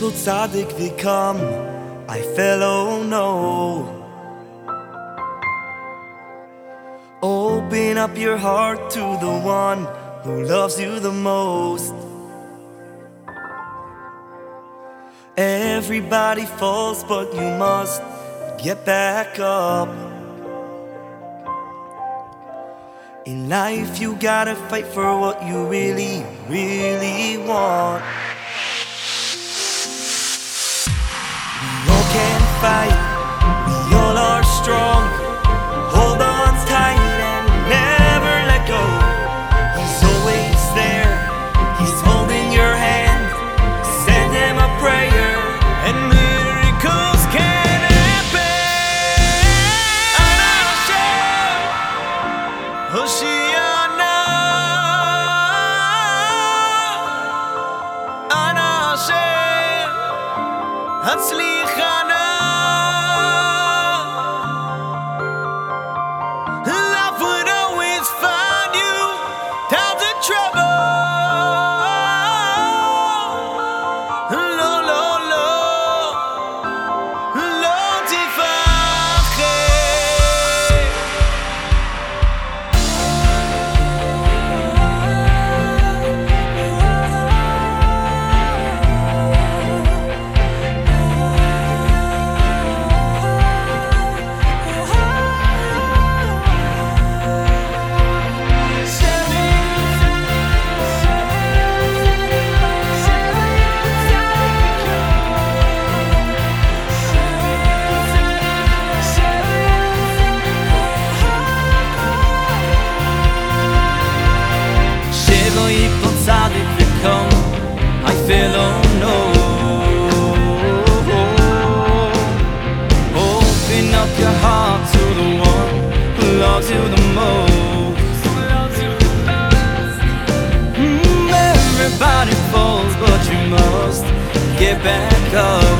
tzaddik v'kam, I fell, oh no. Open up your heart to the one who loves you the most. Everybody falls, but you must get back up. In life, you gotta fight for what you really, really want. Fight, we all are strong. Hold on tight and never let go. He's always there, he's holding your hand. Send him a prayer, and miracles can happen. Hatzlichana. Loves you the most Mm, Everybody falls but you must get back up.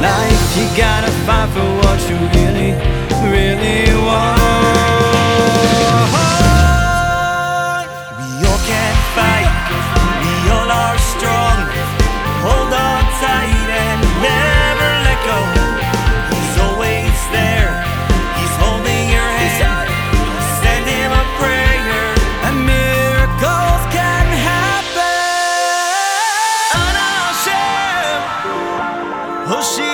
Life you gotta fight for what you really, really want Hoshiana.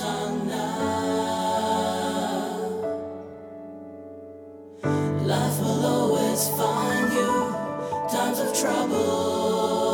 Life will always find you times of trouble.